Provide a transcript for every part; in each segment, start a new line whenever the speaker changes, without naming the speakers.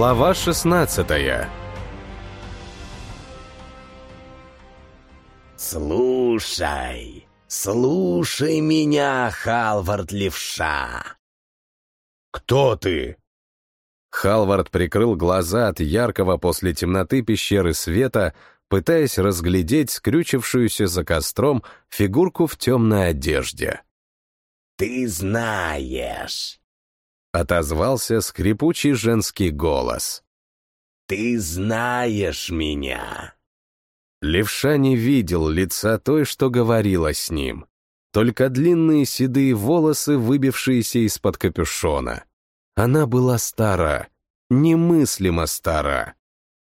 Глава 16
«Слушай, слушай меня, Халвард Левша!»
«Кто ты?»
Халвард прикрыл глаза от яркого после темноты пещеры света, пытаясь разглядеть скрючившуюся за костром фигурку в темной одежде.
«Ты знаешь!»
— отозвался скрипучий женский голос.
«Ты знаешь меня!»
Левша не видел лица той, что говорила с ним. Только длинные седые волосы, выбившиеся из-под капюшона. Она была стара, немыслимо стара.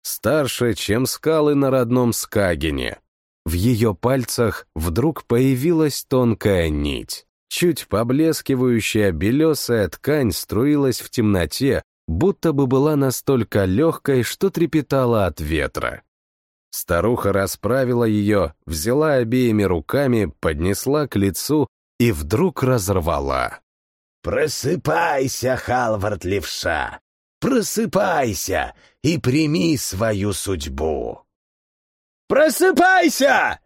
Старше, чем скалы на родном Скагине. В ее пальцах вдруг появилась тонкая нить. Чуть поблескивающая белесая ткань струилась в темноте, будто бы была настолько легкой, что трепетала от ветра. Старуха расправила ее, взяла обеими руками, поднесла к лицу и вдруг разорвала.
«Просыпайся, Халвард Левша! Просыпайся и прими свою судьбу!» «Просыпайся!»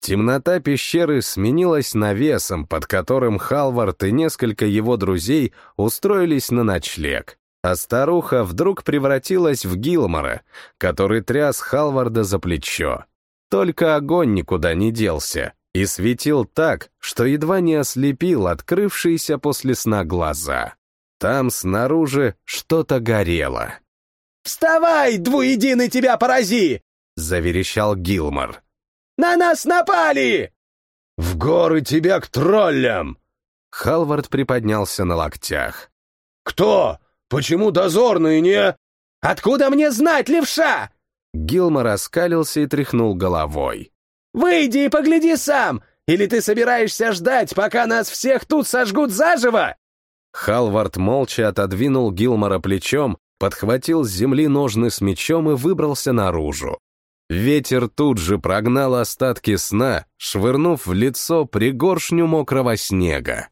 Темнота пещеры сменилась навесом, под которым Халвард и несколько его друзей устроились на ночлег а старуха вдруг превратилась в Гилмора, который тряс Халварда за плечо. Только огонь никуда не делся и светил так, что едва не ослепил открывшиеся после сна глаза. Там снаружи что-то горело.
«Вставай, двуединый тебя порази!»
— заверещал Гилмор.
«На нас напали!»
«В горы тебя к троллям!»
Халвард приподнялся на локтях.
«Кто? Почему дозорные не...»
«Откуда мне знать, левша?»
Гилмор оскалился и тряхнул головой.
«Выйди и погляди сам! Или ты собираешься ждать, пока нас всех тут сожгут заживо?»
Халвард молча отодвинул Гилмора плечом, подхватил с земли ножны с мечом и выбрался наружу. Ветер тут же прогнал остатки сна, швырнув в лицо пригоршню мокрого снега.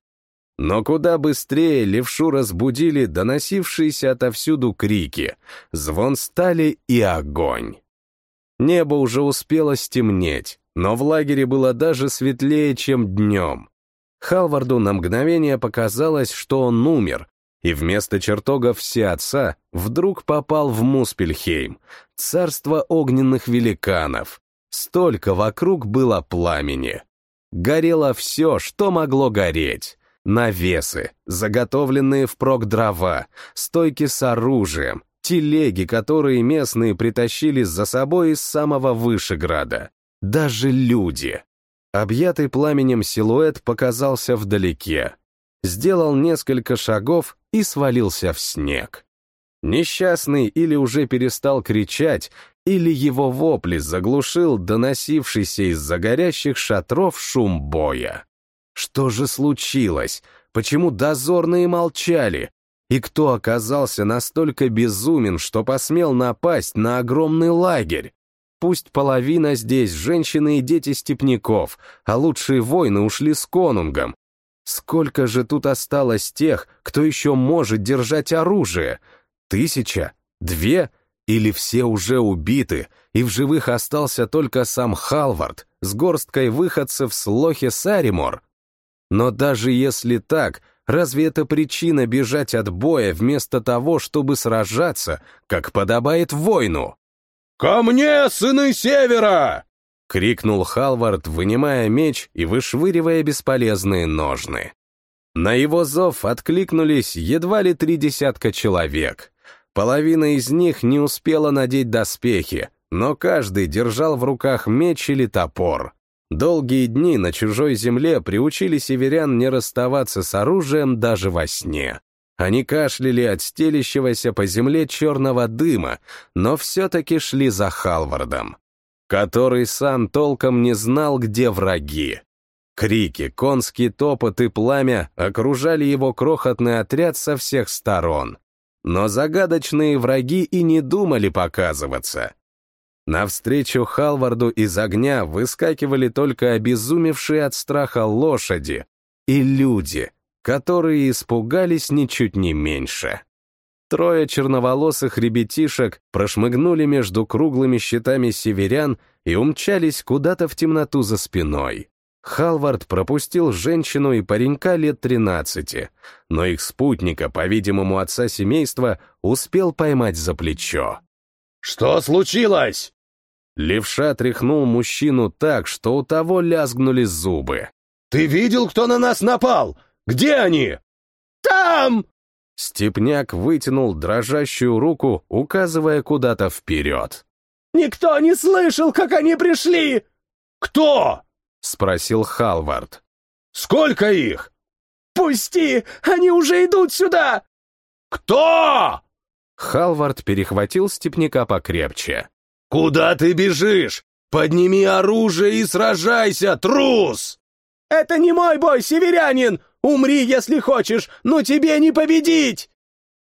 Но куда быстрее левшу разбудили доносившиеся отовсюду крики, звон стали и огонь. Небо уже успело стемнеть, но в лагере было даже светлее, чем днем. Халварду на мгновение показалось, что он умер, и вместо чертогов отца вдруг попал в Муспельхейм, царство огненных великанов. Столько вокруг было пламени. Горело все, что могло гореть. Навесы, заготовленные впрок дрова, стойки с оружием, телеги, которые местные притащили за собой из самого Вышеграда. Даже люди. Объятый пламенем силуэт показался вдалеке. Сделал несколько шагов и свалился в снег. Несчастный или уже перестал кричать, или его вопли заглушил доносившийся из-за горящих шатров шум боя. Что же случилось? Почему дозорные молчали? И кто оказался настолько безумен, что посмел напасть на огромный лагерь? Пусть половина здесь женщины и дети степняков, а лучшие воины ушли с конунгом. Сколько же тут осталось тех, кто еще может держать оружие? Тысяча? Две? Или все уже убиты, и в живых остался только сам Халвард с горсткой выходцев с Лохи Саримор? Но даже если так, разве это причина бежать от боя вместо того, чтобы сражаться, как подобает воину?
«Ко мне, сыны Севера!»
— крикнул Халвард, вынимая меч и вышвыривая бесполезные ножны. На его зов откликнулись едва ли три десятка человек. Половина из них не успела надеть доспехи, но каждый держал в руках меч или топор. Долгие дни на чужой земле приучили северян не расставаться с оружием даже во сне. Они кашляли от стелящегося по земле черного дыма, но все-таки шли за Халвардом, который сам толком не знал, где враги. Крики, конский топот и пламя окружали его крохотный отряд со всех сторон. Но загадочные враги и не думали показываться. Навстречу Халварду из огня выскакивали только обезумевшие от страха лошади и люди, которые испугались ничуть не меньше. Трое черноволосых ребятишек прошмыгнули между круглыми щитами северян и умчались куда-то в темноту за спиной. Халвард пропустил женщину и паренька лет тринадцати, но их спутника, по-видимому, отца семейства, успел поймать за плечо.
«Что случилось?»
Левша тряхнул мужчину так, что у того лязгнули зубы.
«Ты видел, кто на нас напал? Где они?» «Там!»
Степняк вытянул дрожащую руку, указывая куда-то вперед.
«Никто не слышал, как они пришли!»
«Кто?»
— спросил Халвард.
«Сколько их?»
«Пусти! Они уже идут сюда!»
«Кто?»
Халвард перехватил степняка покрепче.
«Куда ты бежишь? Подними оружие и сражайся, трус!»
«Это не мой бой, северянин! Умри, если хочешь, но тебе не победить!»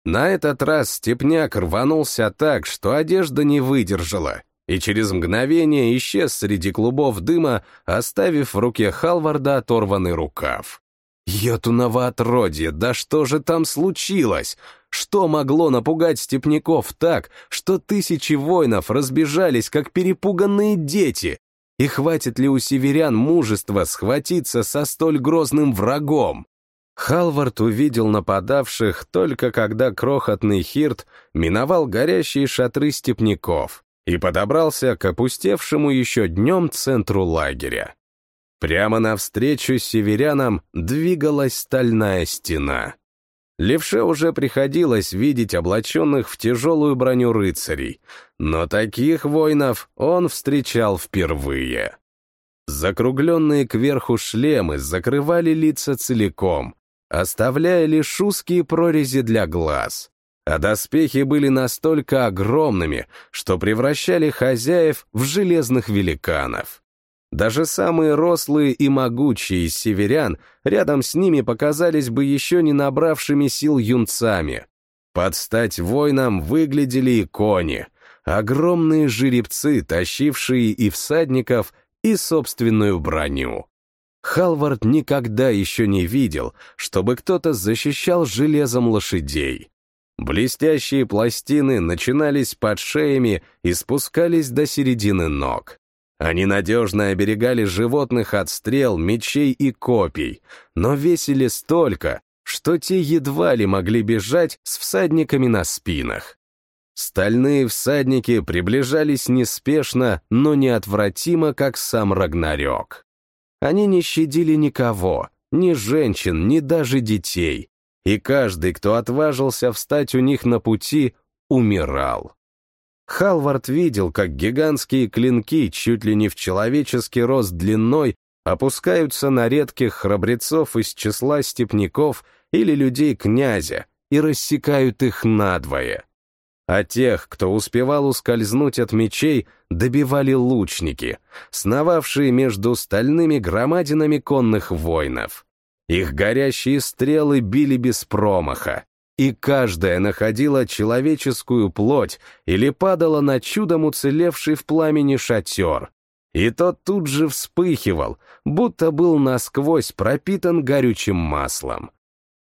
На этот раз степняк рванулся так, что одежда не выдержала, и через мгновение исчез среди клубов дыма, оставив в руке Халварда оторванный рукав. Йотуново отродье, да что же там случилось? Что могло напугать степняков так, что тысячи воинов разбежались, как перепуганные дети? И хватит ли у северян мужества схватиться со столь грозным врагом? Халвард увидел нападавших только когда крохотный Хирт миновал горящие шатры степняков и подобрался к опустевшему еще днем центру лагеря. Прямо навстречу северянам двигалась стальная стена. Левше уже приходилось видеть облаченных в тяжелую броню рыцарей, но таких воинов он встречал впервые. Закругленные кверху шлемы закрывали лица целиком, оставляя лишь узкие прорези для глаз, а доспехи были настолько огромными, что превращали хозяев в железных великанов. Даже самые рослые и могучие из северян рядом с ними показались бы еще не набравшими сил юнцами. Под стать воинам выглядели и кони, огромные жеребцы, тащившие и всадников, и собственную броню. Халвард никогда еще не видел, чтобы кто-то защищал железом лошадей. Блестящие пластины начинались под шеями и спускались до середины ног. Они надежно оберегали животных от стрел, мечей и копий, но весили столько, что те едва ли могли бежать с всадниками на спинах. Стальные всадники приближались неспешно, но неотвратимо, как сам Рагнарёк. Они не щадили никого, ни женщин, ни даже детей, и каждый, кто отважился встать у них на пути, умирал. Халвард видел, как гигантские клинки чуть ли не в человеческий рост длиной опускаются на редких храбрецов из числа степняков или людей князя и рассекают их надвое. А тех, кто успевал ускользнуть от мечей, добивали лучники, сновавшие между стальными громадинами конных воинов. Их горящие стрелы били без промаха, и каждая находила человеческую плоть или падала на чудом уцелевший в пламени шатер. И тот тут же вспыхивал, будто был насквозь пропитан горючим маслом.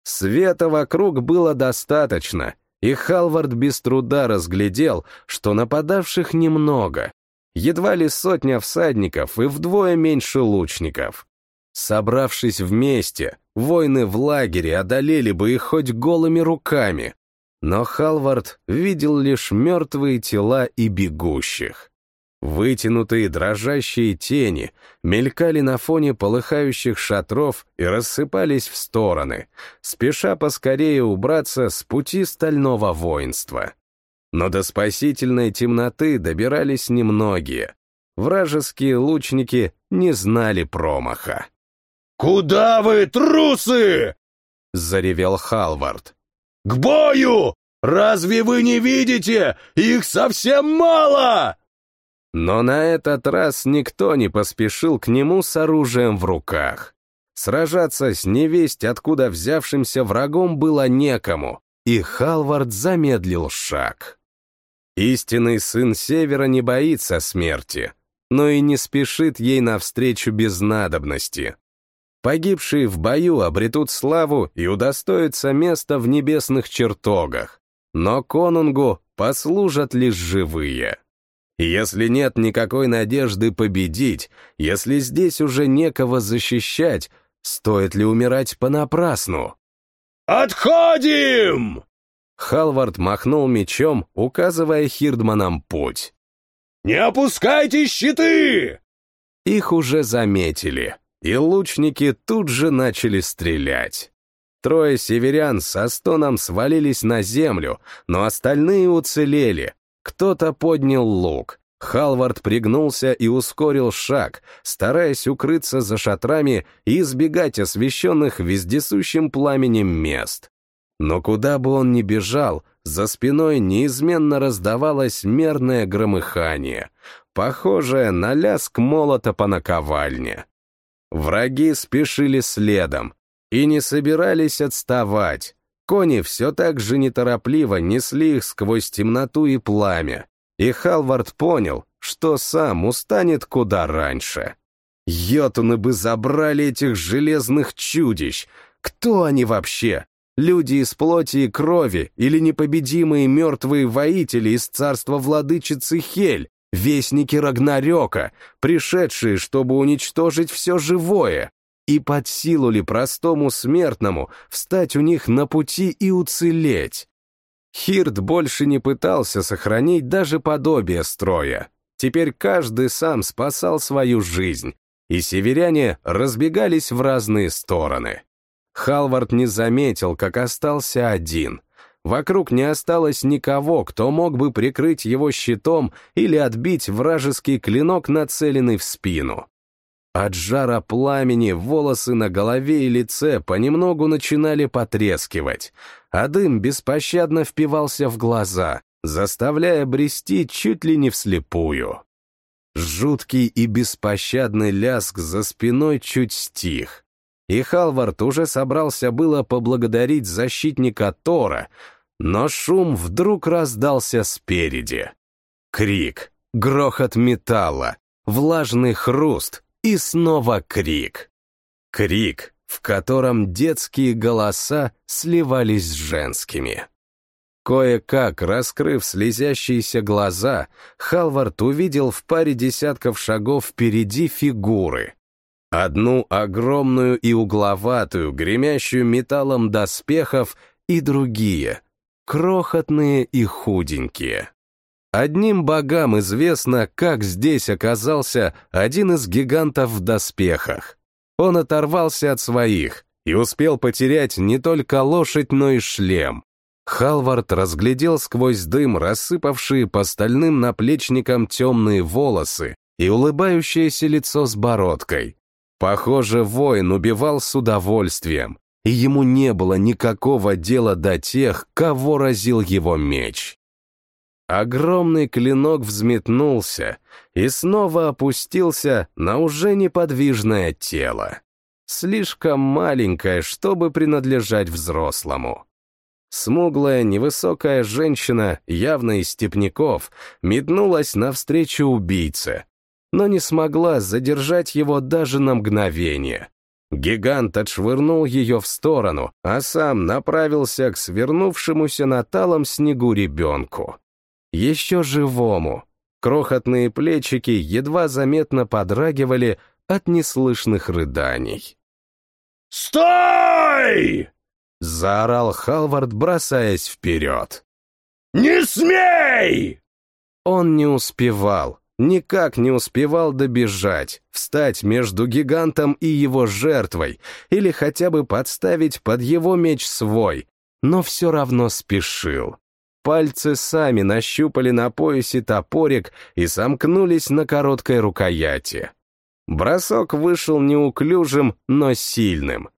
Света вокруг было достаточно, и Халвард без труда разглядел, что нападавших немного, едва ли сотня всадников и вдвое меньше лучников. Собравшись вместе, воины в лагере одолели бы их хоть голыми руками. Но Халвард видел лишь мертвые тела и бегущих. Вытянутые дрожащие тени мелькали на фоне полыхающих шатров и рассыпались в стороны, спеша поскорее убраться с пути стального воинства. Но до спасительной темноты добирались немногие. Вражеские лучники не знали промаха.
«Куда вы, трусы?» — заревел Халвард. «К бою! Разве вы не видите? Их совсем мало!»
Но на этот раз никто не поспешил к нему с оружием в руках. Сражаться с невесть, откуда взявшимся врагом, было некому, и Халвард замедлил шаг. Истинный сын Севера не боится смерти, но и не спешит ей навстречу без надобности. Погибшие в бою обретут славу и удостоятся места в небесных чертогах. но конунгу послужат лишь живые. Если нет никакой надежды победить, если здесь уже некого защищать, стоит ли умирать понапрасну?
«Отходим!»
Халвард махнул мечом, указывая Хирдманам путь.
«Не опускайте щиты!»
Их уже заметили, и лучники тут же начали стрелять. Трое северян со стоном свалились на землю, но остальные уцелели. Кто-то поднял лук. Халвард пригнулся и ускорил шаг, стараясь укрыться за шатрами и избегать освещенных вездесущим пламенем мест. Но куда бы он ни бежал, за спиной неизменно раздавалось мерное громыхание, похожее на лязг молота по наковальне. Враги спешили следом и не собирались отставать. Кони все так же неторопливо несли их сквозь темноту и пламя, и Халвард понял, что сам устанет куда раньше. Йотуны бы забрали этих железных чудищ. Кто они вообще? Люди из плоти и крови или непобедимые мертвые воители из царства владычицы Хель, вестники Рагнарёка, пришедшие, чтобы уничтожить все живое? И под силу ли простому смертному встать у них на пути и уцелеть? Хирд больше не пытался сохранить даже подобие строя. Теперь каждый сам спасал свою жизнь, и северяне разбегались в разные стороны. Халвард не заметил, как остался один. Вокруг не осталось никого, кто мог бы прикрыть его щитом или отбить вражеский клинок, нацеленный в спину. От жара пламени волосы на голове и лице понемногу начинали потрескивать, а дым беспощадно впивался в глаза, заставляя брести чуть ли не вслепую. Жуткий и беспощадный ляск за спиной чуть стих, и Халвард уже собрался было поблагодарить защитника Тора, но шум вдруг раздался спереди. Крик, грохот металла, влажный хруст, и снова крик. Крик, в котором детские голоса сливались с женскими. Кое-как, раскрыв слезящиеся глаза, Халвард увидел в паре десятков шагов впереди фигуры. Одну огромную и угловатую, гремящую металлом доспехов, и другие, крохотные и худенькие. Одним богам известно, как здесь оказался один из гигантов в доспехах. Он оторвался от своих и успел потерять не только лошадь, но и шлем. Халвард разглядел сквозь дым рассыпавшие по стальным наплечникам темные волосы и улыбающееся лицо с бородкой. Похоже, воин убивал с удовольствием, и ему не было никакого дела до тех, кого разил его меч. Огромный клинок взметнулся и снова опустился на уже неподвижное тело. Слишком маленькое, чтобы принадлежать взрослому. Смуглая, невысокая женщина, явно из степняков, метнулась навстречу убийце, но не смогла задержать его даже на мгновение. Гигант отшвырнул ее в сторону, а сам направился к свернувшемуся на талом снегу ребенку еще живому. Крохотные плечики едва заметно подрагивали от неслышных рыданий.
«Стой!»
— заорал Халвард, бросаясь вперед.
«Не смей!»
Он не успевал, никак не успевал добежать, встать между гигантом и его жертвой, или хотя бы подставить под его меч свой, но все равно спешил. Пальцы сами нащупали на поясе топорик и сомкнулись на короткой рукояти. Бросок вышел неуклюжим, но сильным.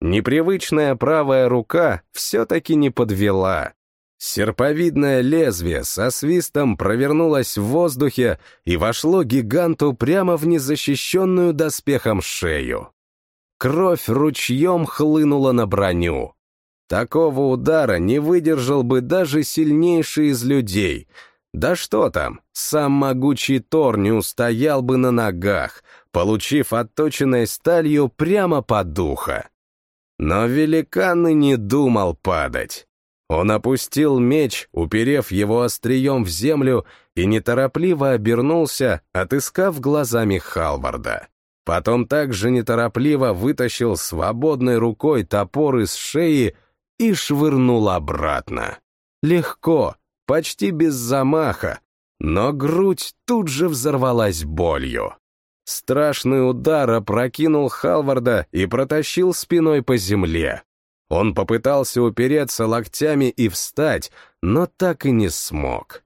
Непривычная правая рука все-таки не подвела. Серповидное лезвие со свистом провернулось в воздухе и вошло гиганту прямо в незащищенную доспехом шею. Кровь ручьем хлынула на броню. Такого удара не выдержал бы даже сильнейший из людей. Да что там, сам могучий Тор не устоял бы на ногах, получив отточенной сталью прямо под духо. Но великан и не думал падать. Он опустил меч, уперев его острием в землю, и неторопливо обернулся, отыскав глазами Халварда. Потом также неторопливо вытащил свободной рукой топор из шеи и швырнул обратно. Легко, почти без замаха, но грудь тут же взорвалась болью. Страшный удар опрокинул Халварда и протащил спиной по земле. Он попытался упереться локтями и встать, но так и не смог.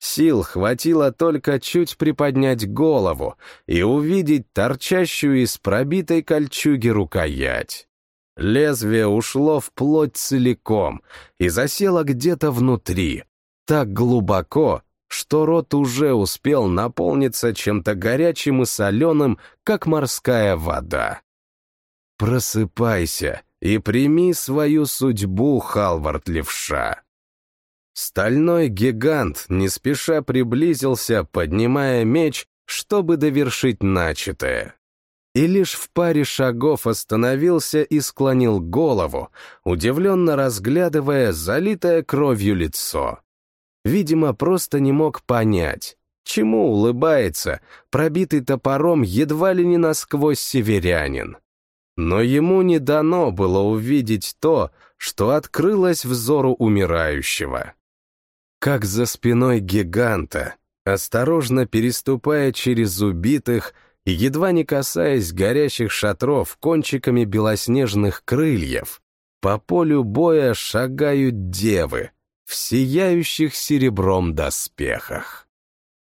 Сил хватило только чуть приподнять голову и увидеть торчащую из пробитой кольчуги рукоять. Лезвие ушло вплоть целиком и засело где-то внутри, так глубоко, что рот уже успел наполниться чем-то горячим и соленым, как морская вода. «Просыпайся и прими свою судьбу, Халвард Левша!» Стальной гигант не спеша приблизился, поднимая меч, чтобы довершить начатое. И лишь в паре шагов остановился и склонил голову, удивленно разглядывая залитое кровью лицо. Видимо, просто не мог понять, чему улыбается пробитый топором едва ли не насквозь северянин. Но ему не дано было увидеть то, что открылось взору умирающего. Как за спиной гиганта, осторожно переступая через убитых и едва не касаясь горящих шатров кончиками белоснежных крыльев, по полю боя шагают девы, в сияющих серебром доспехах.